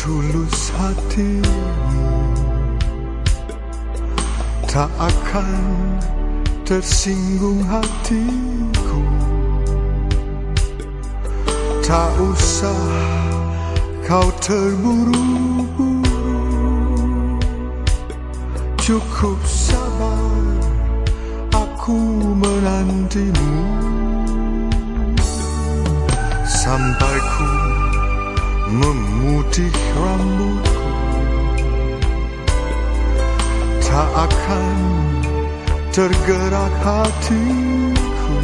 Setulus hatimu Tak akan tersinggung hatiku. Tak usah kau terburu-buru. Cukup sabar aku menantimu. Sampai ku memutih rambutku tak akan tergerak hatiku.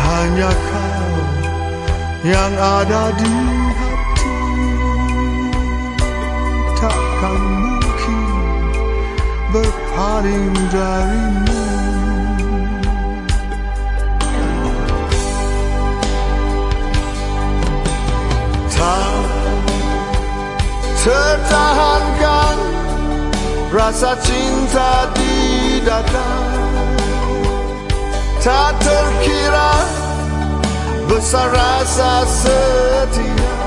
Hanya kau yang ada di hati. Takkan mungkin berpaling darimu Tertahankan rasa cinta di dada. Tak terkira besar rasa setia.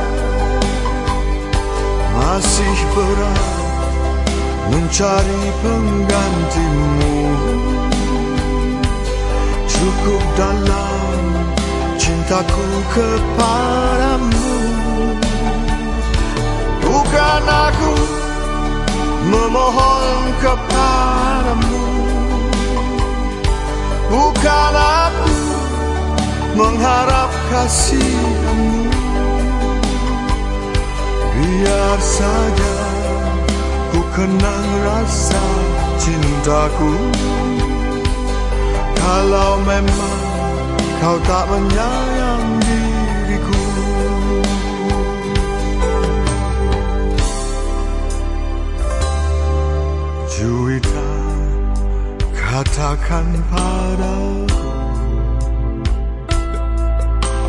Masih berat mencari penggantimu. Cukup dalam cintaku kepadamu Bukan aku memohon kepadamu. Bukan aku mengharap kasihmu. Biar saja ku kenang rasa cintaku. Kalau memang kau tak menyayang katakan padaku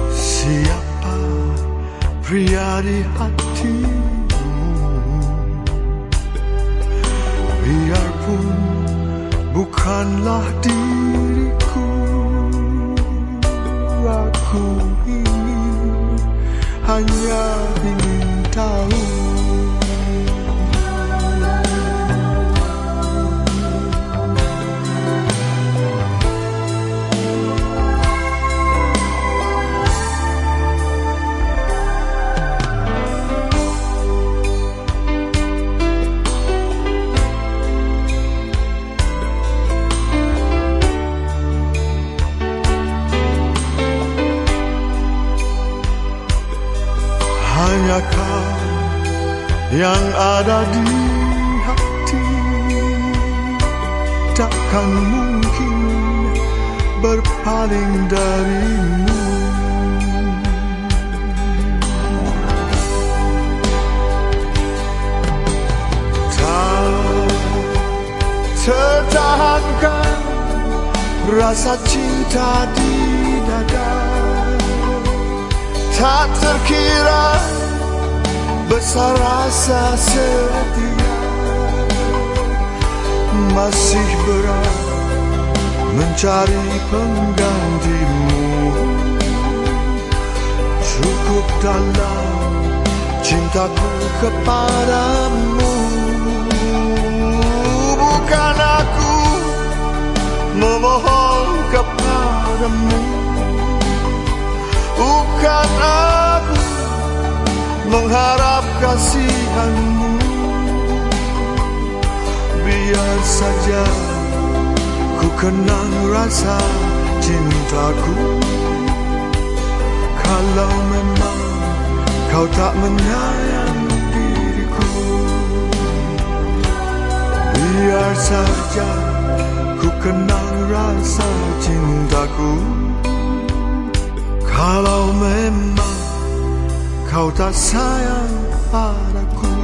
Siapa pria di hatimu? Biarpun bukanlah diriku Aku ingin hanya ingin yang ada di hati takkan mungkin berpaling darimu. Tak tertahankan rasa cinta di dada. Tak terkira besar rasa setia masih berat mencari penggantimu. Cukup dalam cintaku kepadamu. Bukan aku memohon kepadamu. Bukan aku mengharap kasihanmu Biar saja ku kenang rasa cintaku. Kalau memang kau tak menyayang diriku Biar saja ku kenang rasa cintaku. Kalau memang Cauta saia para a.